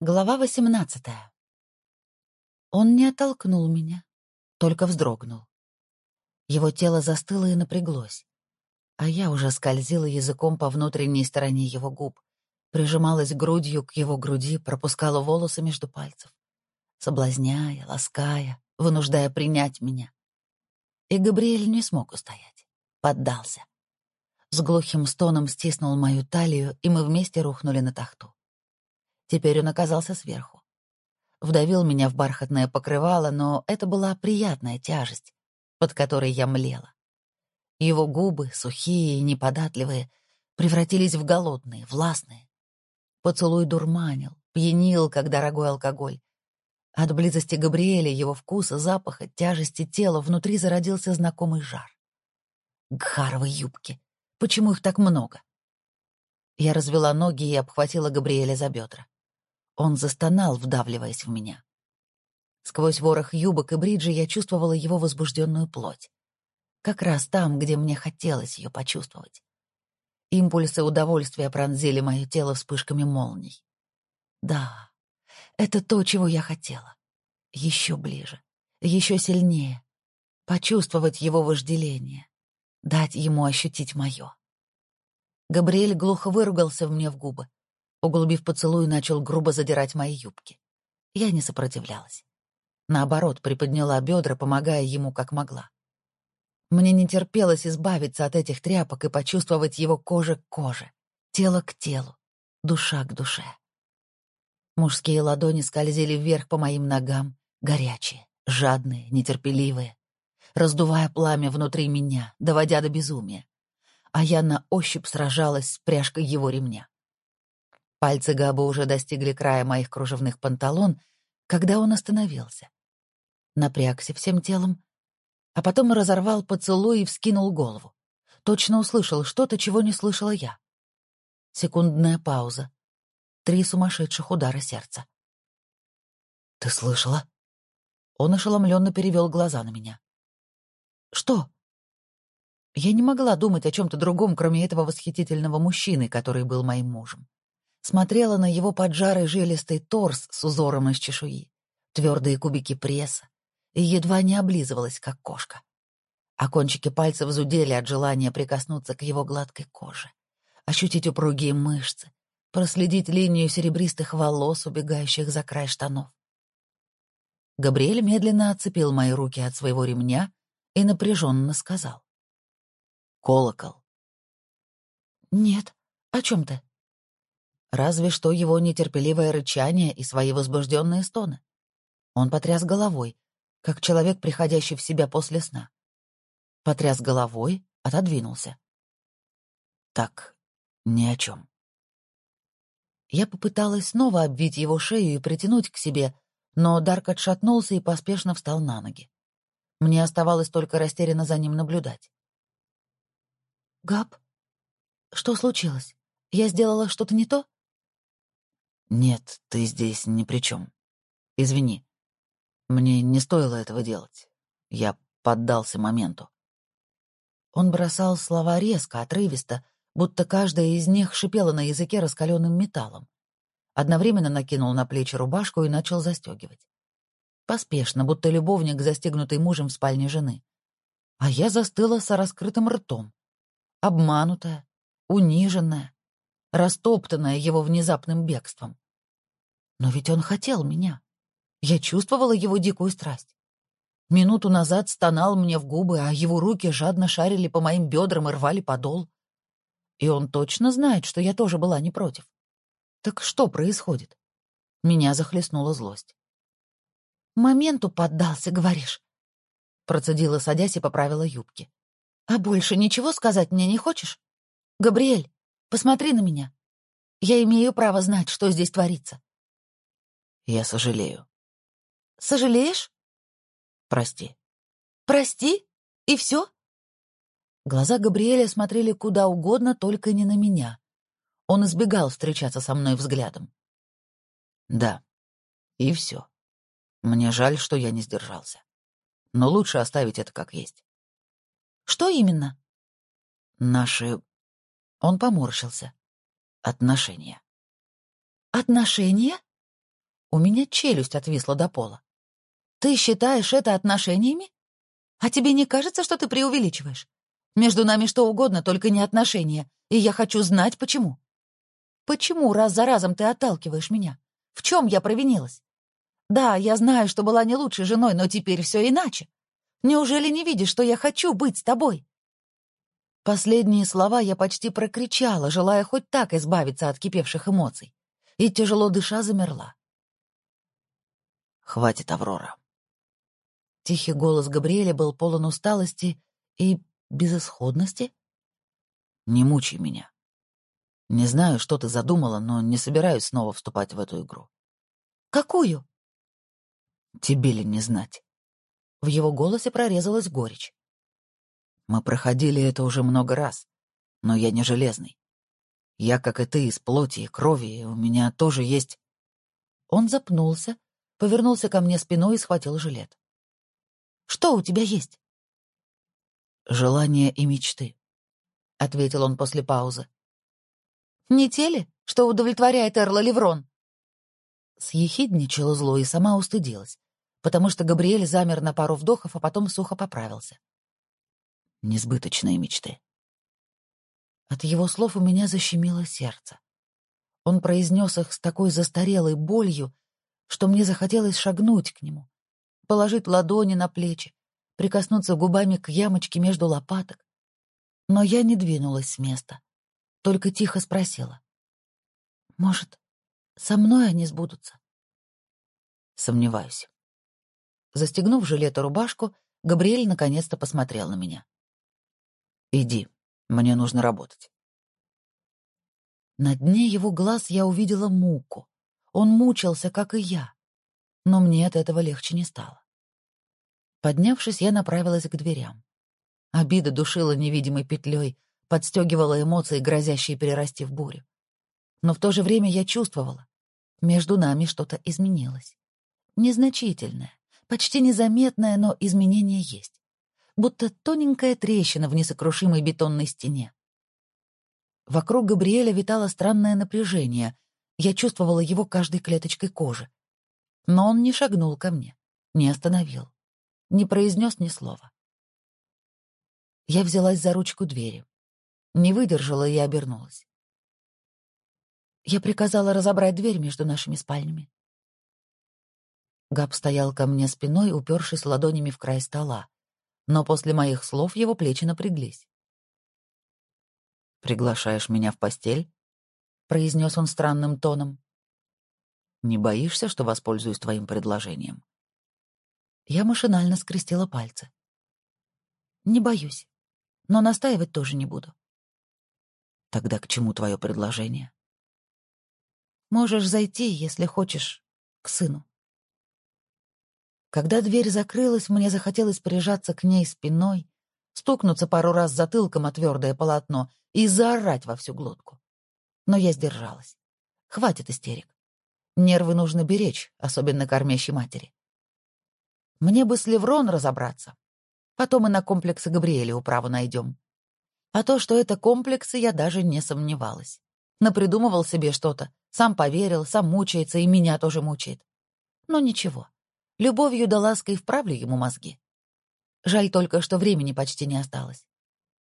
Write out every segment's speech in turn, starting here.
Глава восемнадцатая. Он не оттолкнул меня, только вздрогнул. Его тело застыло и напряглось, а я уже скользила языком по внутренней стороне его губ, прижималась грудью к его груди, пропускала волосы между пальцев, соблазняя, лаская, вынуждая принять меня. И Габриэль не смог устоять, поддался. С глухим стоном стиснул мою талию, и мы вместе рухнули на тахту. Теперь он оказался сверху. Вдавил меня в бархатное покрывало, но это была приятная тяжесть, под которой я млела. Его губы, сухие и неподатливые, превратились в голодные, властные. Поцелуй дурманил, пьянил, как дорогой алкоголь. От близости Габриэля, его вкуса, запаха, тяжести тела внутри зародился знакомый жар. Гхаровы юбки. Почему их так много? Я развела ноги и обхватила Габриэля за бедра. Он застонал, вдавливаясь в меня. Сквозь ворох юбок и бриджи я чувствовала его возбужденную плоть. Как раз там, где мне хотелось ее почувствовать. Импульсы удовольствия пронзили мое тело вспышками молний. Да, это то, чего я хотела. Еще ближе, еще сильнее. Почувствовать его вожделение. Дать ему ощутить мое. Габриэль глухо выругался мне в губы, Углубив поцелуй, начал грубо задирать мои юбки. Я не сопротивлялась. Наоборот, приподняла бедра, помогая ему как могла. Мне не терпелось избавиться от этих тряпок и почувствовать его кожа к коже, тело к телу, душа к душе. Мужские ладони скользили вверх по моим ногам, горячие, жадные, нетерпеливые, раздувая пламя внутри меня, доводя до безумия. А я на ощупь сражалась с пряжкой его ремня. Пальцы Габа уже достигли края моих кружевных панталон, когда он остановился. Напрягся всем телом, а потом разорвал поцелуй и вскинул голову. Точно услышал что-то, чего не слышала я. Секундная пауза. Три сумасшедших удара сердца. «Ты слышала?» Он ошеломленно перевел глаза на меня. «Что?» Я не могла думать о чем-то другом, кроме этого восхитительного мужчины, который был моим мужем смотрела на его поджарый жилистый торс с узором из чешуи, твердые кубики пресса, и едва не облизывалась, как кошка. А кончики пальцев зудели от желания прикоснуться к его гладкой коже, ощутить упругие мышцы, проследить линию серебристых волос, убегающих за край штанов. Габриэль медленно отцепил мои руки от своего ремня и напряженно сказал. «Колокол». «Нет, о чем ты?» Разве что его нетерпеливое рычание и свои возбужденные стоны. Он потряс головой, как человек, приходящий в себя после сна. Потряс головой, отодвинулся. Так, ни о чем. Я попыталась снова обвить его шею и притянуть к себе, но Дарк отшатнулся и поспешно встал на ноги. Мне оставалось только растерянно за ним наблюдать. «Габ, что случилось? Я сделала что-то не то?» «Нет, ты здесь ни при чем. Извини. Мне не стоило этого делать. Я поддался моменту». Он бросал слова резко, отрывисто, будто каждая из них шипела на языке раскаленным металлом. Одновременно накинул на плечи рубашку и начал застегивать. Поспешно, будто любовник, застегнутый мужем в спальне жены. А я застыла со раскрытым ртом. Обманутая, униженная, растоптанная его внезапным бегством. Но ведь он хотел меня. Я чувствовала его дикую страсть. Минуту назад стонал мне в губы, а его руки жадно шарили по моим бедрам и рвали подол. И он точно знает, что я тоже была не против. Так что происходит? Меня захлестнула злость. «Моменту поддался, говоришь?» Процедила, садясь и поправила юбки. «А больше ничего сказать мне не хочешь? Габриэль, Посмотри на меня. Я имею право знать, что здесь творится. Я сожалею. Сожалеешь? Прости. Прости? И все? Глаза Габриэля смотрели куда угодно, только не на меня. Он избегал встречаться со мной взглядом. Да. И все. Мне жаль, что я не сдержался. Но лучше оставить это как есть. Что именно? Наши он поморщился. Отношения. Отношения? У меня челюсть отвисла до пола. «Ты считаешь это отношениями? А тебе не кажется, что ты преувеличиваешь? Между нами что угодно, только не отношения, и я хочу знать, почему. Почему раз за разом ты отталкиваешь меня? В чем я провинилась? Да, я знаю, что была не лучшей женой, но теперь все иначе. Неужели не видишь, что я хочу быть с тобой?» Последние слова я почти прокричала, желая хоть так избавиться от кипевших эмоций, и, тяжело дыша, замерла. «Хватит, Аврора». Тихий голос Габриэля был полон усталости и безысходности. «Не мучай меня. Не знаю, что ты задумала, но не собираюсь снова вступать в эту игру». «Какую?» «Тебе ли не знать?» В его голосе прорезалась горечь. «Мы проходили это уже много раз, но я не железный. Я, как и ты, из плоти и крови, и у меня тоже есть...» Он запнулся, повернулся ко мне спиной и схватил жилет. «Что у тебя есть?» «Желания и мечты», — ответил он после паузы. «Не те ли, что удовлетворяет Эрла Леврон?» Съехидничала зло и сама устыдилась, потому что Габриэль замер на пару вдохов, а потом сухо поправился. «Несбыточные мечты». От его слов у меня защемило сердце. Он произнес их с такой застарелой болью, что мне захотелось шагнуть к нему, положить ладони на плечи, прикоснуться губами к ямочке между лопаток. Но я не двинулась с места, только тихо спросила. «Может, со мной они сбудутся?» «Сомневаюсь». Застегнув жилет и рубашку, Габриэль наконец-то посмотрел на меня. «Иди, мне нужно работать». На дне его глаз я увидела муку. Он мучился, как и я. Но мне от этого легче не стало. Поднявшись, я направилась к дверям. Обида душила невидимой петлей, подстегивала эмоции, грозящие перерасти в бурю. Но в то же время я чувствовала, между нами что-то изменилось. Незначительное, почти незаметное, но изменение есть. Будто тоненькая трещина в несокрушимой бетонной стене. Вокруг Габриэля витало странное напряжение. Я чувствовала его каждой клеточкой кожи. Но он не шагнул ко мне, не остановил не произнес ни слова. Я взялась за ручку двери. Не выдержала и обернулась. Я приказала разобрать дверь между нашими спальнями. Габ стоял ко мне спиной, упершись ладонями в край стола, но после моих слов его плечи напряглись. «Приглашаешь меня в постель?» — произнес он странным тоном. «Не боишься, что воспользуюсь твоим предложением?» Я машинально скрестила пальцы. «Не боюсь, но настаивать тоже не буду». «Тогда к чему твое предложение?» «Можешь зайти, если хочешь, к сыну». Когда дверь закрылась, мне захотелось прижаться к ней спиной, стукнуться пару раз затылком о твердое полотно и заорать во всю глотку. Но я сдержалась. Хватит истерик. Нервы нужно беречь, особенно кормящей матери. Мне бы с Леврон разобраться. Потом и на комплексы Габриэля управу найдем. А то, что это комплексы, я даже не сомневалась. Напридумывал себе что-то, сам поверил, сам мучается и меня тоже мучает. Но ничего, любовью да лаской вправлю ему мозги. Жаль только, что времени почти не осталось.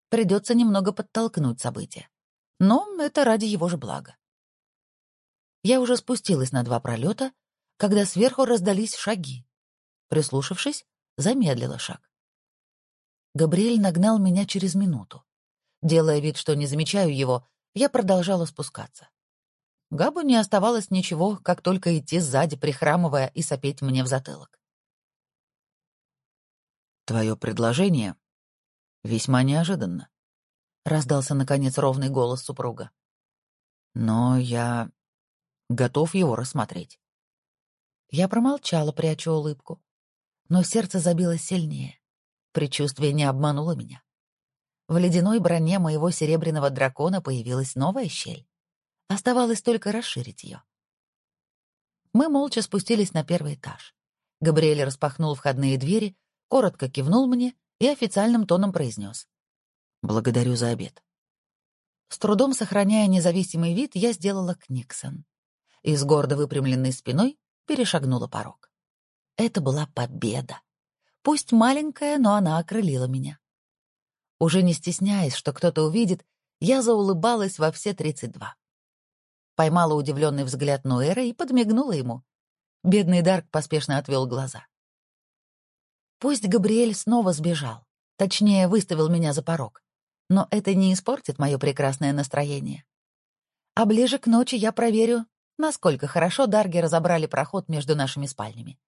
Придется немного подтолкнуть события. Но это ради его же блага. Я уже спустилась на два пролета, когда сверху раздались шаги. Прислушавшись, замедлила шаг. Габриэль нагнал меня через минуту. Делая вид, что не замечаю его, я продолжала спускаться. Габу не оставалось ничего, как только идти сзади, прихрамывая и сопеть мне в затылок. «Твое предложение весьма неожиданно», — раздался, наконец, ровный голос супруга. «Но я готов его рассмотреть». Я промолчала, пряча улыбку но сердце забилось сильнее. Предчувствие не обмануло меня. В ледяной броне моего серебряного дракона появилась новая щель. Оставалось только расширить ее. Мы молча спустились на первый этаж. Габриэль распахнул входные двери, коротко кивнул мне и официальным тоном произнес. «Благодарю за обед». С трудом сохраняя независимый вид, я сделала книксон. И с гордо выпрямленной спиной перешагнула порог. Это была победа. Пусть маленькая, но она окрылила меня. Уже не стесняясь, что кто-то увидит, я заулыбалась во все тридцать два. Поймала удивленный взгляд Нуэра и подмигнула ему. Бедный Дарк поспешно отвел глаза. Пусть Габриэль снова сбежал, точнее, выставил меня за порог, но это не испортит мое прекрасное настроение. А ближе к ночи я проверю, насколько хорошо Дарги разобрали проход между нашими спальнями.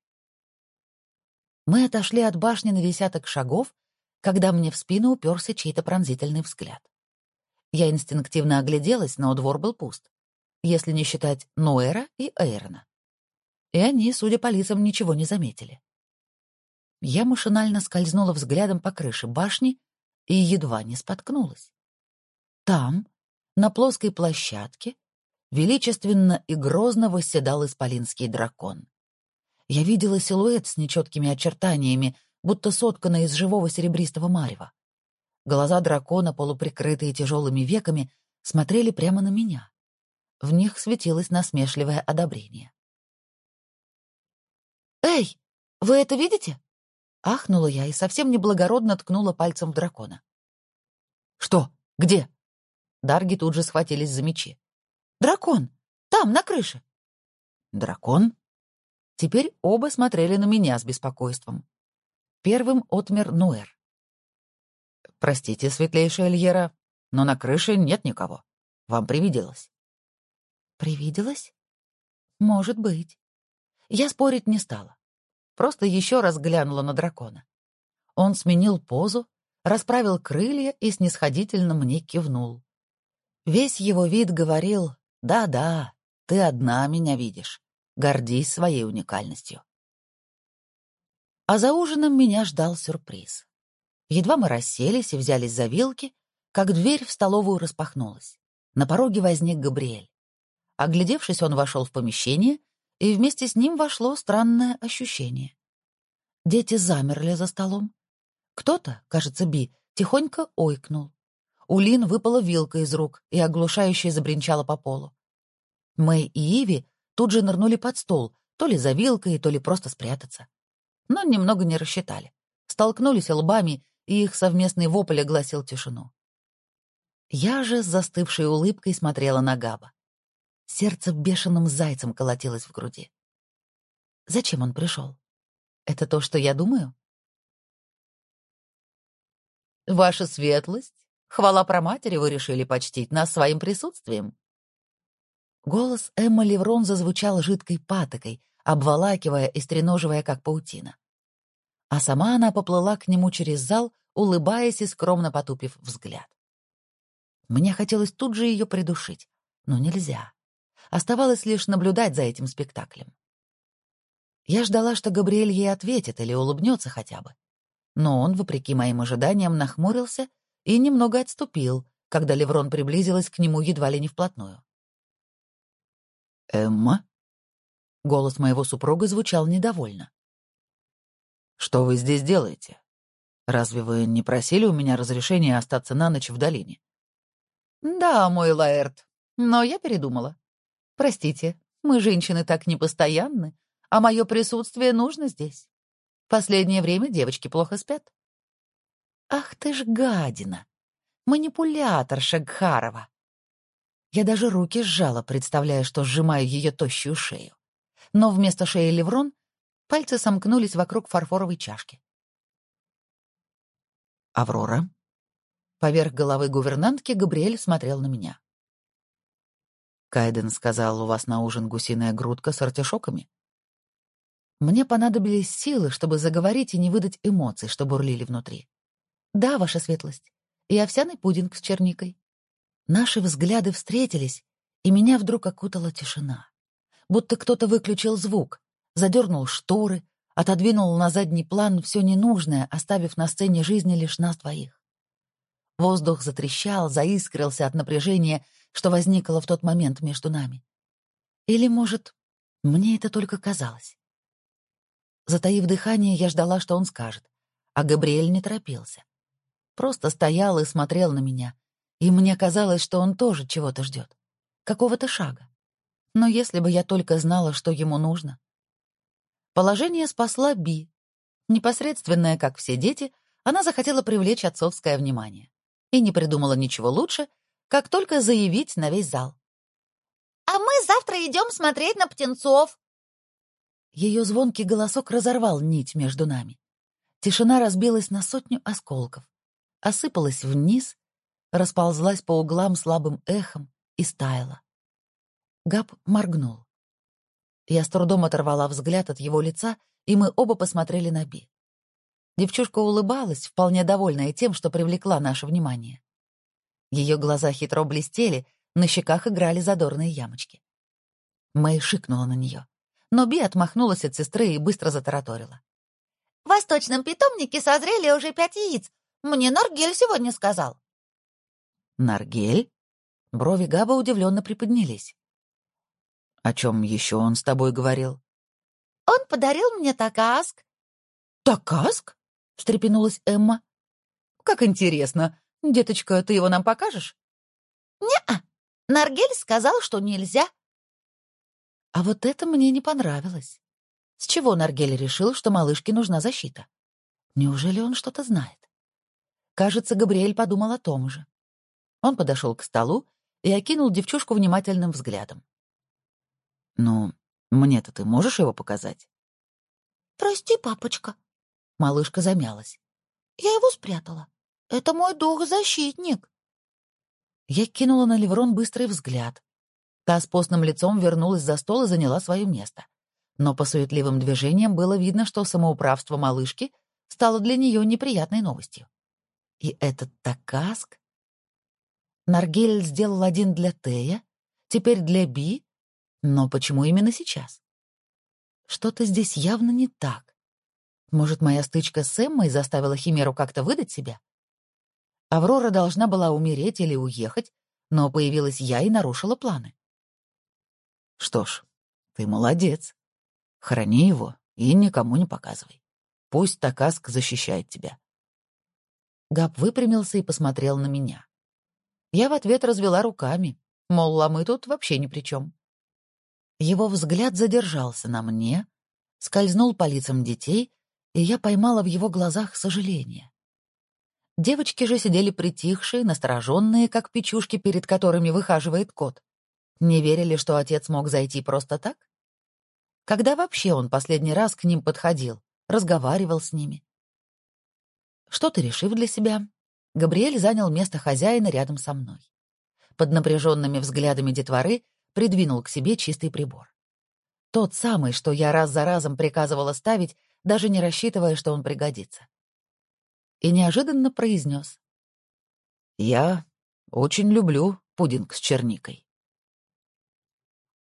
Мы отошли от башни на десяток шагов, когда мне в спину уперся чей-то пронзительный взгляд. Я инстинктивно огляделась, но двор был пуст, если не считать Ноэра и Эйрона. И они, судя по лицам, ничего не заметили. Я машинально скользнула взглядом по крыше башни и едва не споткнулась. Там, на плоской площадке, величественно и грозно восседал исполинский дракон. Я видела силуэт с нечеткими очертаниями, будто сотканный из живого серебристого марева. Глаза дракона, полуприкрытые тяжелыми веками, смотрели прямо на меня. В них светилось насмешливое одобрение. «Эй, вы это видите?» Ахнула я и совсем неблагородно ткнула пальцем в дракона. «Что? Где?» Дарги тут же схватились за мечи. «Дракон! Там, на крыше!» «Дракон?» Теперь оба смотрели на меня с беспокойством. Первым отмер Нуэр. «Простите, светлейшая Эльера, но на крыше нет никого. Вам привиделось». «Привиделось? Может быть». Я спорить не стала. Просто еще раз глянула на дракона. Он сменил позу, расправил крылья и снисходительно мне кивнул. Весь его вид говорил «Да-да, ты одна меня видишь. Гордись своей уникальностью». А за ужином меня ждал сюрприз. Едва мы расселись и взялись за вилки, как дверь в столовую распахнулась. На пороге возник Габриэль. Оглядевшись, он вошел в помещение, и вместе с ним вошло странное ощущение. Дети замерли за столом. Кто-то, кажется, Би, тихонько ойкнул. У Лин выпала вилка из рук и оглушающе забринчала по полу. Мэй и Иви тут же нырнули под стол, то ли за вилкой, то ли просто спрятаться. Но немного не рассчитали. Столкнулись лбами, и их совместный вопль огласил тишину. Я же с застывшей улыбкой смотрела на Габа. Сердце бешеным зайцем колотилось в груди. Зачем он пришел? Это то, что я думаю? Ваша светлость, хвала про матери вы решили почтить нас своим присутствием. Голос Эмма Леврон зазвучал жидкой патокой, обволакивая и стреноживая, как паутина. А сама она поплыла к нему через зал, улыбаясь и скромно потупив взгляд. Мне хотелось тут же ее придушить, но нельзя. Оставалось лишь наблюдать за этим спектаклем. Я ждала, что Габриэль ей ответит или улыбнется хотя бы. Но он, вопреки моим ожиданиям, нахмурился и немного отступил, когда Леврон приблизилась к нему едва ли не вплотную. «Эмма?» Голос моего супруга звучал недовольно. «Что вы здесь делаете? Разве вы не просили у меня разрешения остаться на ночь в долине?» «Да, мой Лаэрт, но я передумала. Простите, мы, женщины, так непостоянны, а мое присутствие нужно здесь. Последнее время девочки плохо спят. Ах ты ж гадина! Манипулятор Шагхарова! Я даже руки сжала, представляя, что сжимаю ее тощую шею. Но вместо шеи Леврон пальцы сомкнулись вокруг фарфоровой чашки. «Аврора?» Поверх головы гувернантки Габриэль смотрел на меня. «Кайден сказал, у вас на ужин гусиная грудка с артишоками?» Мне понадобились силы, чтобы заговорить и не выдать эмоций, что бурлили внутри. «Да, ваша светлость. И овсяный пудинг с черникой». Наши взгляды встретились, и меня вдруг окутала тишина. Будто кто-то выключил звук, задернул шторы, отодвинул на задний план все ненужное, оставив на сцене жизни лишь нас двоих. Воздух затрещал, заискрился от напряжения, что возникло в тот момент между нами. Или, может, мне это только казалось. Затаив дыхание, я ждала, что он скажет, а Габриэль не торопился. Просто стоял и смотрел на меня, и мне казалось, что он тоже чего-то ждет, какого-то шага. Но если бы я только знала, что ему нужно, Положение спасла Би. Непосредственная, как все дети, она захотела привлечь отцовское внимание и не придумала ничего лучше, как только заявить на весь зал. «А мы завтра идем смотреть на птенцов!» Ее звонкий голосок разорвал нить между нами. Тишина разбилась на сотню осколков, осыпалась вниз, расползлась по углам слабым эхом и стаяла. Габ моргнул. Я с трудом оторвала взгляд от его лица, и мы оба посмотрели на Би. Девчушка улыбалась, вполне довольная тем, что привлекла наше внимание. Ее глаза хитро блестели, на щеках играли задорные ямочки. Мэй шикнула на нее, но Би отмахнулась от сестры и быстро затараторила. «В восточном питомнике созрели уже пять яиц. Мне Наргель сегодня сказал». «Наргель?» Брови Габа удивленно приподнялись. «О чем еще он с тобой говорил?» «Он подарил мне такаск». «Такаск?» — встрепенулась Эмма. «Как интересно. Деточка, ты его нам покажешь?» «Не-а. Наргель сказал, что нельзя». А вот это мне не понравилось. С чего Наргель решил, что малышке нужна защита? Неужели он что-то знает? Кажется, Габриэль подумал о том же. Он подошел к столу и окинул девчушку внимательным взглядом. «Ну, мне-то ты можешь его показать?» «Прости, папочка», Малышка замялась. «Я его спрятала. Это мой дух-защитник». Я кинула на Леврон быстрый взгляд. Та с постным лицом вернулась за стол и заняла свое место. Но по суетливым движениям было видно, что самоуправство малышки стало для нее неприятной новостью. И этот такаск... Наргель сделал один для Тея, теперь для Би, но почему именно сейчас? Что-то здесь явно не так. Может, моя стычка с Эммой заставила Химеру как-то выдать себя? Аврора должна была умереть или уехать, но появилась я и нарушила планы. Что ж, ты молодец. Храни его и никому не показывай. Пусть Такаск защищает тебя. Габ выпрямился и посмотрел на меня. Я в ответ развела руками, мол, а мы тут вообще ни при чем. Его взгляд задержался на мне, скользнул по лицам детей и я поймала в его глазах сожаление. Девочки же сидели притихшие, настороженные, как печушки, перед которыми выхаживает кот. Не верили, что отец мог зайти просто так? Когда вообще он последний раз к ним подходил, разговаривал с ними? Что-то решив для себя, Габриэль занял место хозяина рядом со мной. Под напряженными взглядами детворы придвинул к себе чистый прибор. Тот самый, что я раз за разом приказывала ставить, даже не рассчитывая, что он пригодится. И неожиданно произнес. «Я очень люблю пудинг с черникой».